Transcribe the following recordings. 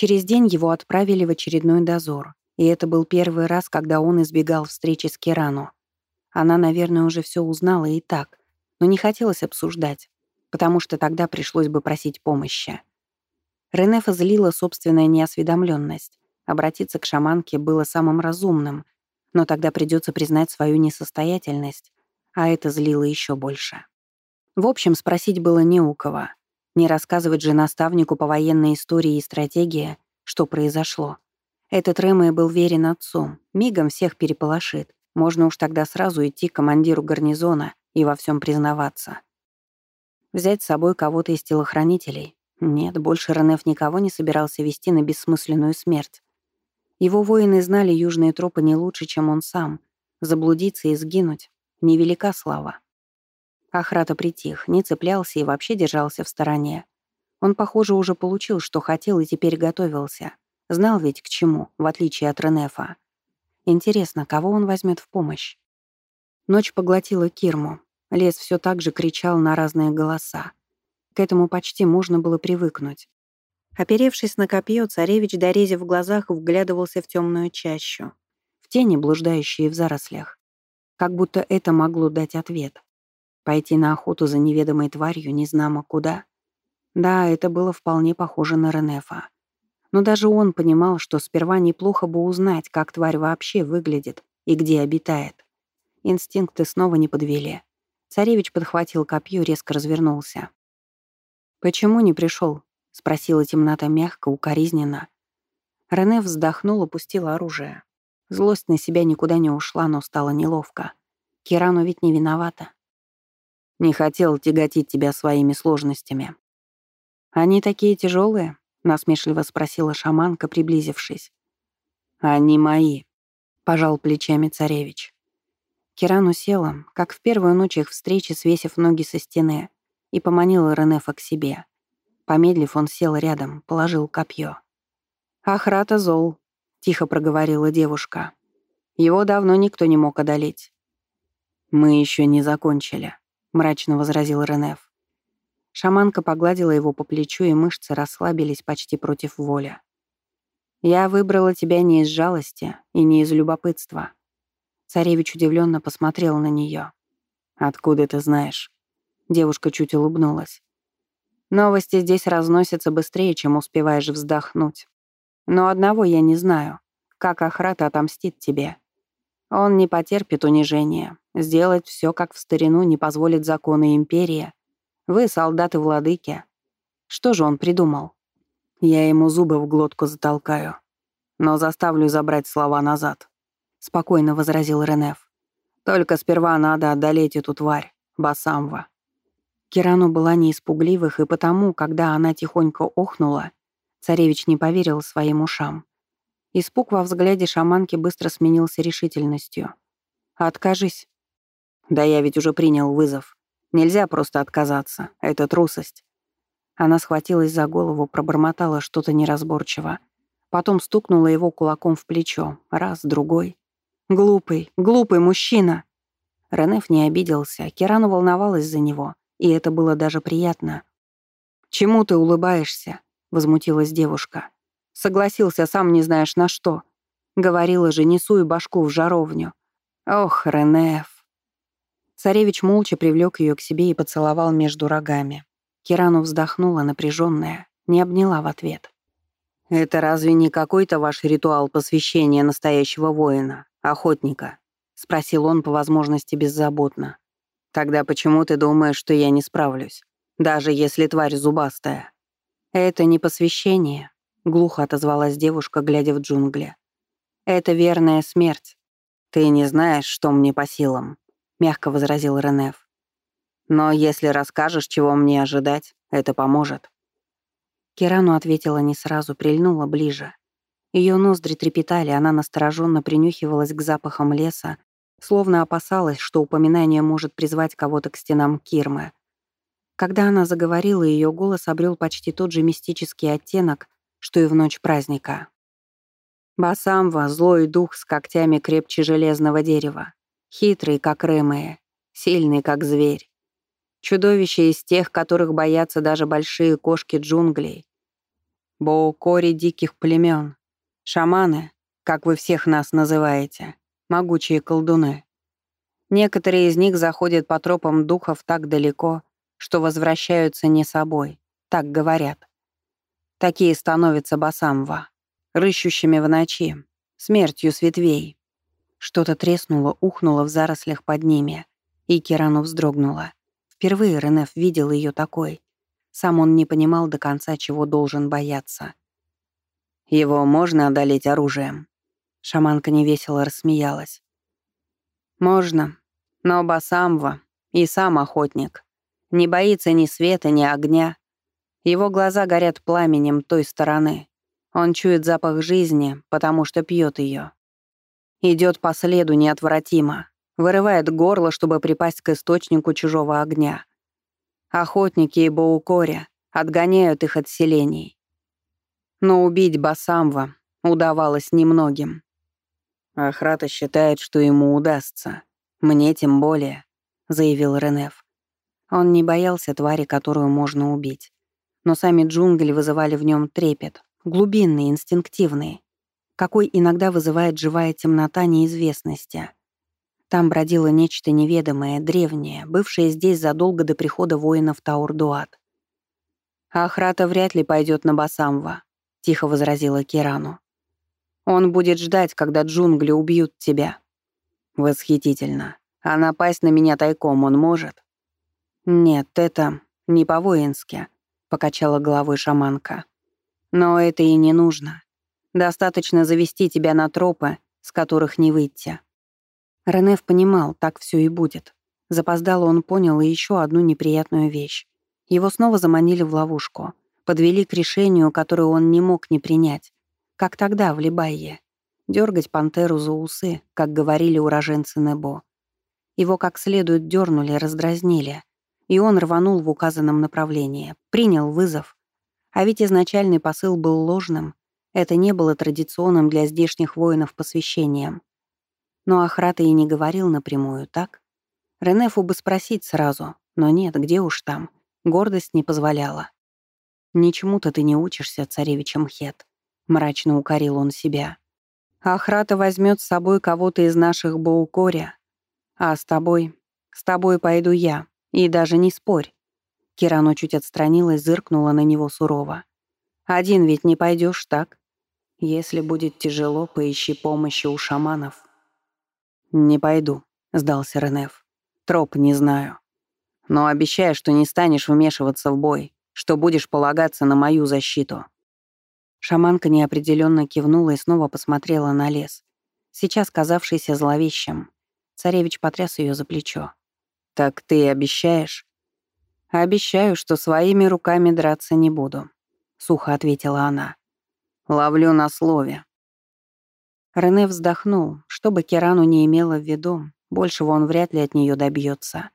Через день его отправили в очередной дозор, и это был первый раз, когда он избегал встречи с Кирану. Она, наверное, уже все узнала и так, но не хотелось обсуждать, потому что тогда пришлось бы просить помощи. Ренефа злила собственная неосведомленность. Обратиться к шаманке было самым разумным, но тогда придется признать свою несостоятельность, а это злило еще больше. В общем, спросить было не у кого. Не рассказывать же наставнику по военной истории и стратегии, что произошло. Этот Рэмэ был верен отцу, мигом всех переполошит. Можно уж тогда сразу идти к командиру гарнизона и во всем признаваться. Взять с собой кого-то из телохранителей? Нет, больше Ренеф никого не собирался вести на бессмысленную смерть. Его воины знали южные тропы не лучше, чем он сам. Заблудиться и сгинуть — невелика слава. Ахрата притих, не цеплялся и вообще держался в стороне. Он, похоже, уже получил, что хотел, и теперь готовился. Знал ведь к чему, в отличие от Ренефа. Интересно, кого он возьмет в помощь? Ночь поглотила Кирму. Лес все так же кричал на разные голоса. К этому почти можно было привыкнуть. Оперевшись на копье, царевич, дорезив в глазах, вглядывался в темную чащу. В тени, блуждающие в зарослях. Как будто это могло дать ответ. Пойти на охоту за неведомой тварью незнамо куда. Да, это было вполне похоже на Ренефа. Но даже он понимал, что сперва неплохо бы узнать, как тварь вообще выглядит и где обитает. Инстинкты снова не подвели. Царевич подхватил копье, резко развернулся. «Почему не пришел? спросила темнота мягко, укоризненно. Рене вздохнул, опустил оружие. Злость на себя никуда не ушла, но стало неловко. Кирану ведь не виновата. Не хотел тяготить тебя своими сложностями. «Они такие тяжелые? насмешливо спросила шаманка, приблизившись. «Они мои», — пожал плечами царевич. Кирану села, как в первую ночь их встречи, свесив ноги со стены, и поманила Ренефа к себе. Помедлив, он сел рядом, положил копье. «Ахрата зол», — тихо проговорила девушка. «Его давно никто не мог одолеть». «Мы еще не закончили», — мрачно возразил Ренеф. Шаманка погладила его по плечу, и мышцы расслабились почти против воли. «Я выбрала тебя не из жалости и не из любопытства». Царевич удивленно посмотрел на нее. «Откуда ты знаешь?» Девушка чуть улыбнулась. «Новости здесь разносятся быстрее, чем успеваешь вздохнуть. Но одного я не знаю. Как Ахрата отомстит тебе. Он не потерпит унижения. Сделать все, как в старину, не позволит законы империи. Вы солдаты владыки. Что же он придумал? Я ему зубы в глотку затолкаю. Но заставлю забрать слова назад. Спокойно возразил Ренеф. Только сперва надо одолеть эту тварь, Басамва. Кирану была не испугливых, и потому, когда она тихонько охнула, царевич не поверил своим ушам. Испуг во взгляде шаманки быстро сменился решительностью. «Откажись». «Да я ведь уже принял вызов. Нельзя просто отказаться. Это трусость». Она схватилась за голову, пробормотала что-то неразборчиво. Потом стукнула его кулаком в плечо. Раз, другой. «Глупый, глупый мужчина!» Ренеф не обиделся, Кирану волновалась за него, и это было даже приятно. «Чему ты улыбаешься?» — возмутилась девушка. Согласился, сам не знаешь на что. Говорила же, несу и башку в жаровню. Ох, Ренеф. Царевич молча привлек ее к себе и поцеловал между рогами. Кирану вздохнула, напряженная, не обняла в ответ. «Это разве не какой-то ваш ритуал посвящения настоящего воина, охотника?» — спросил он по возможности беззаботно. «Тогда почему ты думаешь, что я не справлюсь, даже если тварь зубастая?» «Это не посвящение», — глухо отозвалась девушка, глядя в джунгли. «Это верная смерть. Ты не знаешь, что мне по силам», — мягко возразил Ренеф. «Но если расскажешь, чего мне ожидать, это поможет». Кирану ответила не сразу, прильнула ближе. Ее ноздри трепетали, она настороженно принюхивалась к запахам леса, словно опасалась, что упоминание может призвать кого-то к стенам Кирмы. Когда она заговорила, ее голос обрел почти тот же мистический оттенок, что и в ночь праздника. Басамва — злой дух с когтями крепче железного дерева, хитрый, как рымые, сильный, как зверь. Чудовище из тех, которых боятся даже большие кошки джунглей. боукори диких племен, шаманы, как вы всех нас называете, могучие колдуны. Некоторые из них заходят по тропам духов так далеко, что возвращаются не собой, так говорят. Такие становятся басамва, рыщущими в ночи, смертью с ветвей. Что-то треснуло, ухнуло в зарослях под ними, и Кирану вздрогнула. Впервые Ренеф видел ее такой. Сам он не понимал до конца, чего должен бояться. «Его можно одолеть оружием?» Шаманка невесело рассмеялась. «Можно, но Басамва и сам охотник. Не боится ни света, ни огня. Его глаза горят пламенем той стороны. Он чует запах жизни, потому что пьет ее. Идет по следу неотвратимо, вырывает горло, чтобы припасть к источнику чужого огня. Охотники и Боукори отгоняют их от селений. Но убить Басамва удавалось немногим. Ахрата считает, что ему удастся. Мне тем более, заявил Ренеф. Он не боялся твари, которую можно убить. Но сами джунгли вызывали в нем трепет, глубинный, инстинктивный, какой иногда вызывает живая темнота неизвестности. Там бродило нечто неведомое, древнее, бывшее здесь задолго до прихода воинов Таурдуат. «Ахрата вряд ли пойдет на Басамва», — тихо возразила Кирану. «Он будет ждать, когда джунгли убьют тебя». «Восхитительно. А напасть на меня тайком он может?» «Нет, это не по-воински», — покачала головой шаманка. «Но это и не нужно. Достаточно завести тебя на тропы, с которых не выйти». Ренеф понимал, так все и будет. Запоздало он понял и еще одну неприятную вещь. Его снова заманили в ловушку, подвели к решению, которое он не мог не принять, как тогда в Либайе. Дергать пантеру за усы, как говорили уроженцы Небо. Его как следует дернули, раздразнили, и он рванул в указанном направлении, принял вызов. А ведь изначальный посыл был ложным, это не было традиционным для здешних воинов посвящением. Но Ахрата и не говорил напрямую, так? Ренефу бы спросить сразу, но нет, где уж там. Гордость не позволяла. «Ничему-то ты не учишься, царевич Мхет», — мрачно укорил он себя. «Ахрата возьмет с собой кого-то из наших Боукоря, а с тобой, с тобой пойду я, и даже не спорь». Кирано чуть отстранилась, зыркнула на него сурово. «Один ведь не пойдешь, так? Если будет тяжело, поищи помощи у шаманов». «Не пойду», — сдался Ренеф. «Троп не знаю. Но обещаю, что не станешь вмешиваться в бой, что будешь полагаться на мою защиту». Шаманка неопределенно кивнула и снова посмотрела на лес, сейчас казавшийся зловещим. Царевич потряс ее за плечо. «Так ты обещаешь?» «Обещаю, что своими руками драться не буду», — сухо ответила она. «Ловлю на слове». Рене вздохнул, чтобы Керану не имела в виду, большего он вряд ли от нее добьется.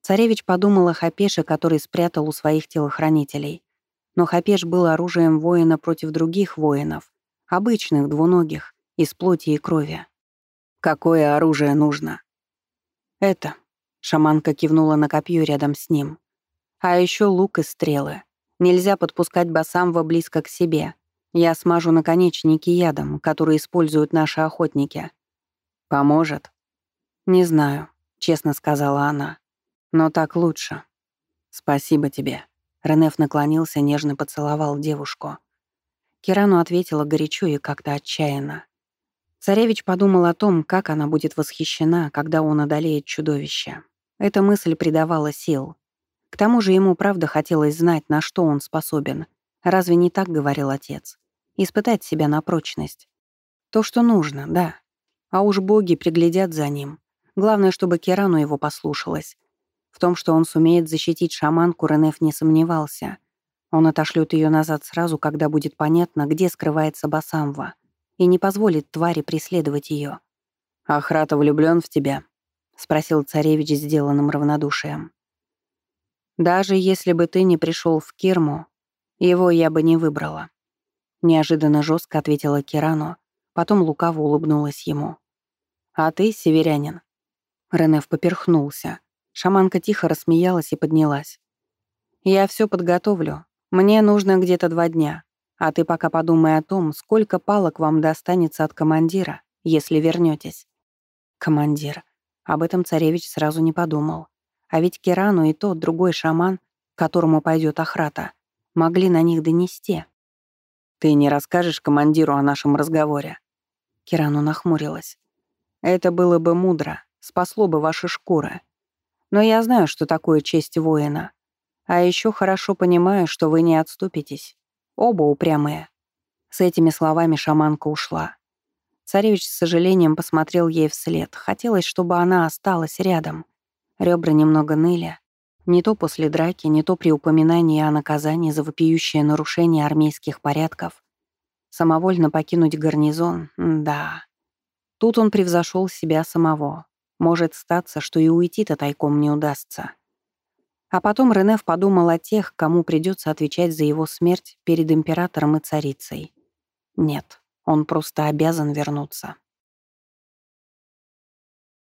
Царевич подумал о Хапеше, который спрятал у своих телохранителей. Но Хапеш был оружием воина против других воинов, обычных, двуногих, из плоти и крови. Какое оружие нужно? Это. Шаманка кивнула на копье рядом с ним. А еще лук и стрелы. Нельзя подпускать Басамва близко к себе. Я смажу наконечники ядом, который используют наши охотники. Поможет? Не знаю, честно сказала она. Но так лучше. Спасибо тебе. Ренеф наклонился, нежно поцеловал девушку. Кирану ответила горячо и как-то отчаянно. Царевич подумал о том, как она будет восхищена, когда он одолеет чудовище. Эта мысль придавала сил. К тому же ему правда хотелось знать, на что он способен. Разве не так говорил отец? Испытать себя на прочность. То, что нужно, да. А уж боги приглядят за ним. Главное, чтобы Керану его послушалась. В том, что он сумеет защитить шаманку, Ренеф не сомневался. Он отошлет ее назад сразу, когда будет понятно, где скрывается Басамва и не позволит твари преследовать ее. «Ахрата влюблен в тебя?» — спросил царевич сделанным равнодушием. «Даже если бы ты не пришел в Кирму, его я бы не выбрала», — неожиданно жестко ответила Кирану, потом лукаво улыбнулась ему. «А ты, северянин?» Ренеф поперхнулся. Шаманка тихо рассмеялась и поднялась. «Я все подготовлю. Мне нужно где-то два дня. А ты пока подумай о том, сколько палок вам достанется от командира, если вернетесь. Командир. Об этом царевич сразу не подумал. А ведь Кирану и тот другой шаман, которому пойдет охрата, могли на них донести. «Ты не расскажешь командиру о нашем разговоре?» Кирану нахмурилась. «Это было бы мудро, спасло бы ваши шкуры. Но я знаю, что такое честь воина. А еще хорошо понимаю, что вы не отступитесь. Оба упрямые». С этими словами шаманка ушла. Царевич с сожалением посмотрел ей вслед. Хотелось, чтобы она осталась рядом. Ребра немного ныли. Не то после драки, не то при упоминании о наказании за вопиющее нарушение армейских порядков. Самовольно покинуть гарнизон — да. Тут он превзошел себя самого. Может статься, что и уйти-то тайком не удастся. А потом Ренеф подумал о тех, кому придется отвечать за его смерть перед императором и царицей. Нет, он просто обязан вернуться.